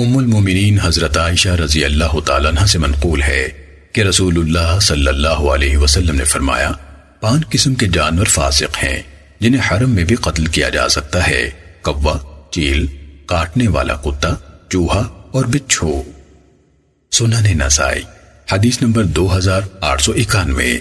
ام المومنین حضرت عائشہ رضی اللہ تعالیٰ عنہ سے منقول ہے کہ رسول اللہ صلی اللہ علیہ وسلم نے فرمایا پانچ قسم کے جانور فاسق ہیں، جنہیں حرم میں بھی قتل کیا جا سکتا ہے، کوا، چیل، کاٹنے والا کتا، چوہا اور بچھو۔ سنن نسائی، حدیث نمبر دو ہزار آٹھ سو اکانوے۔